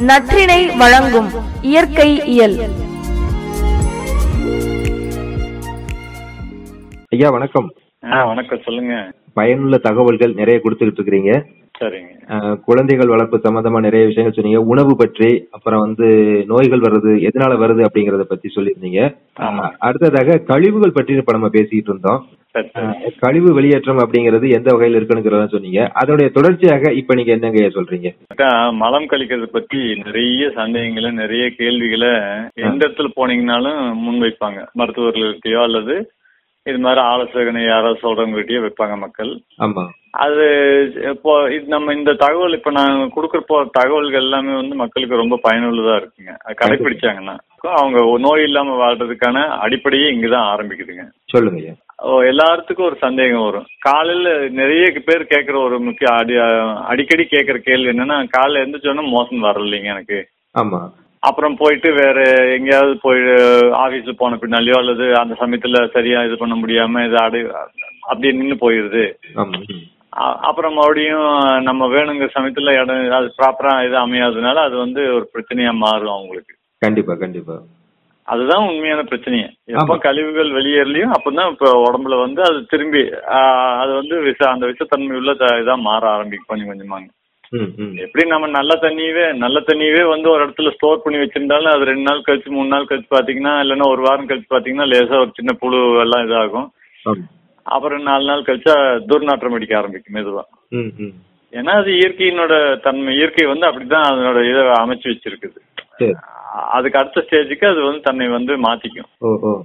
நற்றினை வழங்கும் இயற்கை இயல். ஐயா வணக்கம். வணக்கம். சொல்லுங்க. பயனுள்ள தகவல்கள் நிறைய கொடுத்துக்கிட்டு இருக்கிறீங்க. குழந்தைகள் வளர்ப்பு சம்பந்தமா நிறைய விஷயங்கள் சொன்னீங்க. உணவு பற்றி அப்புறம் வந்து நோய்கள் வர்றது எதனால வருது அப்படிங்கறத பத்தி சொல்லியிருந்தீங்க. அடுத்ததாக கழிவுகள் பற்றி இப்ப நம்ம பேசிட்டு இருந்தோம். கழிவு வெளியேற்றம் அப்படிங்கிறது எந்த வகையில் இருக்குங்கிறத சொன்னீங்க. அதோடைய தொடர்ச்சியாக இப்ப நீங்க என்னங்க சொல்றீங்க? மலம் கழிக்கிறது பத்தி நிறைய சந்தேகங்களை நிறைய கேள்விகளை எந்த இடத்துல போனீங்கன்னாலும் முன் வைப்பாங்க மருத்துவர்கள்கிட்டயோ அல்லது இது மாதிரி ஆலோசகனை யாராவது சொல்றவங்ககிட்டயோ வைப்பாங்க மக்கள். அது இப்போ இது நம்ம இந்த தகவல் இப்ப நான் கொடுக்குற போ தகவல்கள் எல்லாமே வந்து மக்களுக்கு ரொம்ப பயனுள்ளதா இருக்குங்க. அது கடைபிடிச்சாங்கன்னா அவங்க நோய் இல்லாம வாழ்றதுக்கான அடிப்படையே இங்கதான் ஆரம்பிக்குதுங்க. சொல்லுங்க எல்லாத்துக்கும் ஒரு சந்தேகம் வரும். காலையில நிறைய பேர் கேட்குற ஒரு முக்கிய அடி அடிக்கடி கேட்குற கேள்வி என்னன்னா காலைல எந்திரிச்சோன்னா மோசம் வரலைங்க எனக்கு. ஆமா. அப்புறம் போயிட்டு வேற எங்கேயாவது போய் ஆபீஸ்ல போன பின்னாலேயோ அல்லது அந்த சமயத்துல சரியா இது பண்ண முடியாம இது அடி அப்படியே நின்று. அ- அப்புறம் மறுபடியும் நம்ம வேணுங்கிற சமயத்துல இடம் அது ப்ராப்பரா இது அமையாததுனால அது வந்து ஒரு பிரச்சனையா மாறும் அவங்களுக்கு. கண்டிப்பா கண்டிப்பா. அதுதான் உண்மையான பிரச்சனையே எப்போ. கழிவுகள் வெளியேறலையோ அப்பதான் இப்ப உடம்புல வந்து அது திரும்பி அது வந்து விஷ அந்த விஷத்தன்மை உள்ள த- இதா மாற ஆரம்பிக்கும். கொஞ்சம் கொஞ்சமாங்க. எப்படி நம்ம நல்ல தண்ணியவே நல்ல தண்ணியவே வந்து ஒரு இடத்துல ஸ்டோர் பண்ணி வச்சிருந்தாலும் அது ரெண்டு நாள் கழிச்சு மூணு நாள் கழிச்சு பாத்தீங்கன்னா இல்லைன்னா ஒரு வாரம் கழிச்சு பாத்தீங்கன்னா லேசா ஒரு சின்ன புழு எல்லாம் இதாகும். அப்புறம் நாலு நாள் கழிச்சா துர்நாற்றம் அடிக்க ஆரம்பிக்கும் ம் ஏன்னா அது இயற்கையினோட தன்மை இயற்கை வந்து அப்படிதான் அதனோட இதை அமைச்சு வச்சிருக்குது. சரி. அதுக்கு அடுத்த ஸ்டேஜுக்கு அது வந்து தன்னை வந்து மாத்திக்கும்.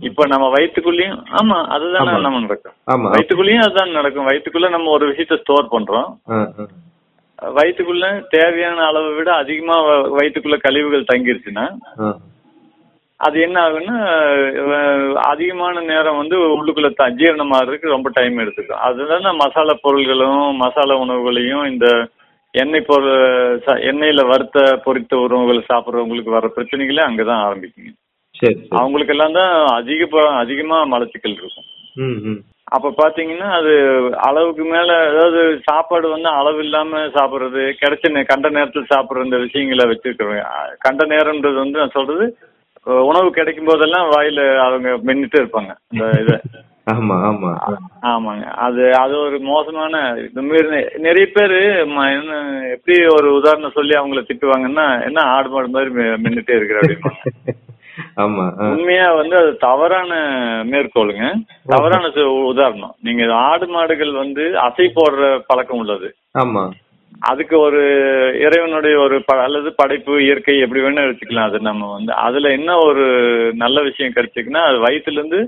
இப்ப நம்ம வயிற்றுக்குள்ளேயும் ஆமா அதுதான். நம்ம நடக்கும். வயிற்றுக்குள்ளேயும் அதுதான் நடக்கும். வயிற்றுக்குள்ள நம்ம ஒரு விஷயத்த ஸ்டோர் பண்றோம். வயிற்றுக்குள்ள தேவையான அளவை விட அதிகமா வயிற்றுக்குள்ள கழிவுகள் தங்கிருச்சுன்னா அது என்ன ஆகுன்னா அதிகமான நேரம் வந்து உள்ளுக்குள்ள த- ஜீரணமாகறதுக்கு ரொம்ப டைம் எடுத்துக்கும். அதுதான் மசாலா பொருள்களும் மசாலா உணவுகளையும் இந்த எண்ணெய் பொருள் எண்ணெயில வறுத்த பொரித்த உணவுகள் சாப்பிட்றவங்களுக்கு வர பிரச்சனைகளே அங்கதான் ஆரம்பிக்குங்க. சரி சரி. அவங்களுக்கு எல்லாம் தான் அதிக அதிகமா மலச்சிக்கல் இருக்கும். அப்ப பாத்தீங்கன்னா அது அளவுக்கு மேல அதாவது சாப்பாடு வந்து அளவு இல்லாம சாப்பிடுறது கிடைச்ச நே- கண்ட நேரத்தில் சாப்பிடுற இந்த விஷயங்களை வச்சிருக்கிறோம் அஹ் கண்ட நேரம்ன்றது வந்து நான் சொல்றது உணவு கிடைக்கும் போதெல்லாம் வாயில அவங்க மென்னுட்டே இருப்பாங்க இந்த இதை. ஆமா ஆமா. ஆமாங்க. அது அது ஒரு மோசமான இந்த மாதிரி நெ- நிறைய பேர் என்ன எப்படி ஒரு உதாரணம் சொல்லி அவங்கள திட்டுவாங்கன்னா என்ன ஆடு மாடு மாதிரி மென்னுட்டே இருக்கிற அப்படிம்பாங்க. ஆமா. உண்மையா வந்து அது தவறான மேற்கோளுங்க. தவறான உதாரணம். நீங்க ஆடு மாடுகள் வந்து அசை போடுற பழக்கம் உள்ளது. ஆமா. அதுக்கு ஒரு இறைவனுடைய ஒரு ப- அல்லது படைப்பு இயற்கை எப்படி வேணா எடுத்துக்கலாம். அது நம்ம வந்து அதுல என்ன ஒரு நல்ல விஷயம் கிடைச்சிக்குன்னா அது வயிற்றுல இருந்து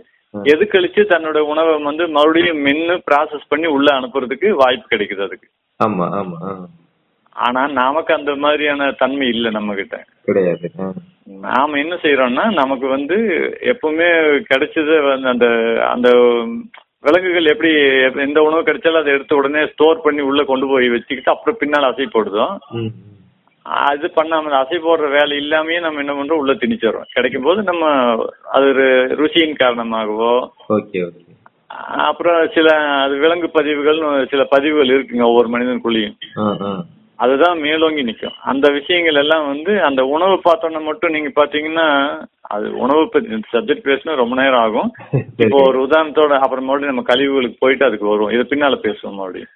எது கழிச்சு தன்னோட உணவை வந்து மறுபடியும் மென்னு ப்ராசஸ் பண்ணி உள்ள அனுப்புறதுக்கு வாய்ப்பு கிடைக்குது அதுக்கு. ஆமா ஆமா. ஆனா நமக்கு அந்த மாதிரியான தன்மை இல்லை நம்ம கிட்ட கிடையாது. நாம என்ன செய்யறோம்னா நமக்கு வந்து எப்பவுமே கிடைச்சது வந்து அந்த அந்த விலங்குகள் எப்படி எப்ப- எந்த உணவு கிடைச்சாலும் அதை எடுத்த உடனே ஸ்டோர் பண்ணி உள்ள கொண்டு போய் வச்சுக்கிட்டு அப்புறம் பின்னால் அசை போடுதோம் அது பண்ணாம அசை போடுற வேலை இல்லாமயே நம்ம என்ன பண்றோம்? உள்ள திணிச்சிடறோம். கிடைக்கும் போது நம்ம அது ஒரு ருசியின் காரணமாகவோ அப்புறம் சில அது விலங்கு பதிவுகள் சில பதிவுகள் இருக்குங்க ஒவ்வொரு மனிதனுக்குள்ளேயும். அதுதான் மேலோங்கி நிற்கும் அந்த விஷயங்கள் எல்லாம் வந்து அந்த உணவு பார்த்தோன்னா மட்டும் நீங்க பாத்தீங்கன்னா அது உணவு பத்தி சப்ஜெக்ட் பேசினா ரொம்ப நேரம் ஆகும். இப்போ ஒரு உதாரணத்தோட அப்புறம் மறுபடியும் நம்ம கழிவுகளுக்கு போயிட்டு அதுக்கு வருவோம். இது பின்னால பேசுவோம் மறுபடியும்.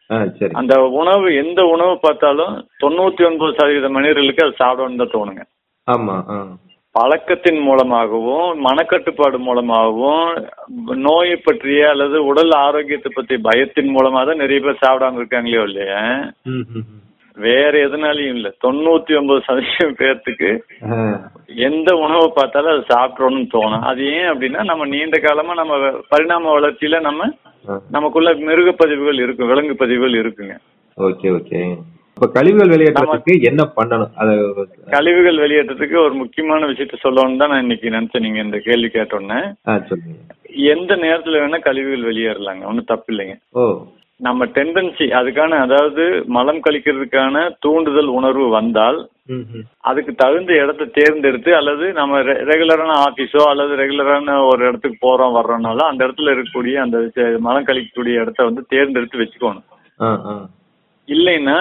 அந்த உணவு எந்த உணவு பார்த்தாலும் தொண்ணூத்தி ஒன்பது சதவீத மனிதர்களுக்கு அது சாப்பிடணும்னு தான் தோணுங்க. ஆமா பழக்கத்தின் மூலமாகவும் மனக்கட்டுப்பாடு மூலமாகவும் நோயை பற்றிய அல்லது உடல் ஆரோக்கியத்தை பற்றி பயத்தின் மூலமா தான் நிறைய பேர் சாப்பிடாம இருக்காங்களோ இல்லையா. வேற எதுனாலையும் இல்ல. தொண்ணூத்தி ஒன்பது சதவீதம் பேர்த்துக்கு. எந்த உணவை பார்த்தாலும் அது சாப்பிட்றோம்னு தோணும். அது ஏன் அப்படின்னா நம்ம நீண்ட காலமா நம்ம பரிணாம வளர்ச்சியில நம்ம. நமக்குள்ள மிருக பதிவுகள் இருக்கும் விலங்கு பதிவுகள் இருக்குங்க. Okay okay. இப்ப கழிவுகள் வெளியேற்றத்துக்கு என்ன பண்ணணும்? அத கழிவுகள் வெளியேற்றத்துக்கு ஒரு முக்கியமான விஷயத்த சொல்லணும்னு தான் நான் இன்னைக்கு நினைச்சேன். நீங்க இந்த கேள்வி கேட்டோன்னே. எந்த நேரத்துல வேணா கழிவுகள் வெளியேறலாங்க. ஒன்றும் தப்பு இல்லைங்க. ஓ. நம்ம டெண்டன்சி அதுக்கான அதாவது மலம் கழிக்கிறதுக்கான தூண்டுதல் உணர்வு வந்தால் அதுக்கு தகுந்த இடத்த தேர்ந்தெடுத்து அல்லது நம்ம ரெகுலரான ஆஃபீஸோ அல்லது ரெகுலரான ஒரு இடத்துக்கு போறோம் வர்றோம்னாலும் அந்த இடத்துல இருக்கக்கூடிய அந்த மலம் கழிக்கக்கூடிய இடத்த வந்து தேர்ந்தெடுத்து வச்சுக்கணும். இல்லைன்னா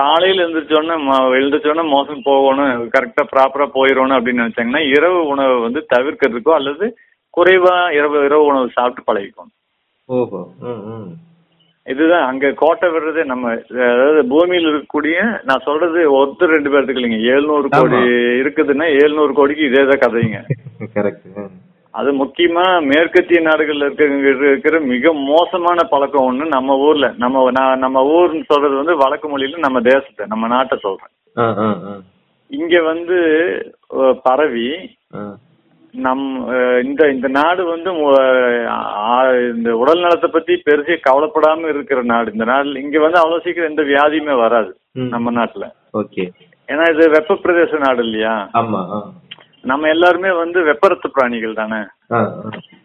காலையில எழுந்திரிச்சோடனே எழுந்திரிச்சோடனே மோசம் போகணும் கரெக்டா ப்ராப்பரா போயிடணும் அப்படின்னு நினைச்சாங்கன்னா இரவு உணவை வந்து தவிர்க்கிறதுக்கோ அல்லது குறைவா இரவு இரவு உணவு சாப்பிட்டு பழகிக்கணும். ஓஹோ இதுதான் அங்க கோட்டை விடுறதே நம்ம அதாவது பூமியில் இருக்கக்கூடிய நான் சொல்றது ஒருத்தர் ரெண்டு பேர்த்துக்கு இல்லைங்க. எழுநூறு கோடி இருக்குதுன்னா எழுநூறு கோடிக்கு இதே தான் கதைங்க. கரெக்ட் அது முக்கியமா மேற்கத்திய நாடுகள்ல இருக்க இருக்கிற மிக மோசமான பழக்கம் ஒண்ணு நம்ம ஊர்ல. நம்ம நான் நம்ம ஊர்னு சொல்றது வந்து வழக்கு மொழியில நம்ம தேசத்தை நம்ம நாட்டை சொல்றேன். இங்க வந்து பரவி நம் இந்த இந்த நாடு வந்து இந்த உடல் நலத்தை பத்தி பெருசே கவலைப்படாம இருக்கிற நாடு. இந்த நாடு இங்க வந்து அவ்வளவு சீக்கிரம் எந்த வியாதியுமே வராது. நம்ம நாட்டுல. ஓகே. ஏன்னா இது வெப்ப பிரதேச நாடு இல்லையா? நம்ம எல்லாருமே வந்து வெப்பரத்த பிராணிகள் தானே.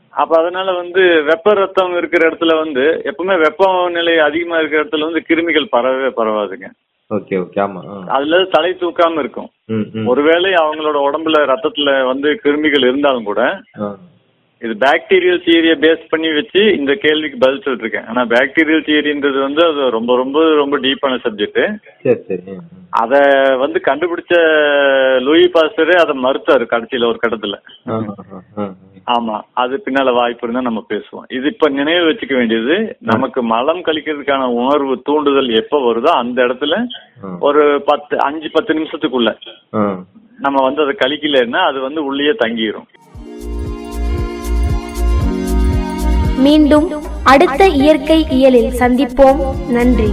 அப்ப அதனால வந்து வெப்ப ரத்தம் இருக்கிற இடத்துல வந்து எப்பவுமே வெப்பநிலை அதிகமா இருக்கிற இடத்துல வந்து கிருமிகள் பரவவே பரவாதுங்க. ஓகே ஓகே ஆமா. அதுல தலை தூக்காம இருக்கும் ஒருவேளை அவங்களோட உடம்புல ரத்தத்துல வந்து கிருமிகள் இருந்தாலும் கூட இது பாக்டீரியல் தியரியை பேஸ் பண்ணி வச்சு இந்த கேள்விக்கு பதில் சொல்லிட்டு இருக்கேன் ஆனா பாக்டீரியல் தியரின்றது வந்து அது ரொம்ப ரொம்ப ரொம்ப டீப்பான சப்ஜெக்ட். அத வந்து கண்டுபிடிச்ச லூயி பாஸ்டரே அதை மறுத்தாரு கடைசியில ஒரு கட்டத்துல. ஆமா அது பின்னால வாய்ப்பு இருந்தா நம்ம பேசுவோம் இது இப்ப நினைவு வச்சுக்க வேண்டியது நமக்கு மலம் கழிக்கிறதுக்கான உணர்வு தூண்டுதல் எப்ப வருதோ அந்த இடத்துல. ஒரு பத்து அஞ்சு பத்து நிமிஷத்துக்குள்ள. நம்ம வந்து அதை கழிக்கலன்னா அது வந்து உள்ளேயே தங்கிரும் மீண்டும் அடுத்த இயற்கை இயலில் சந்திப்போம் நன்றி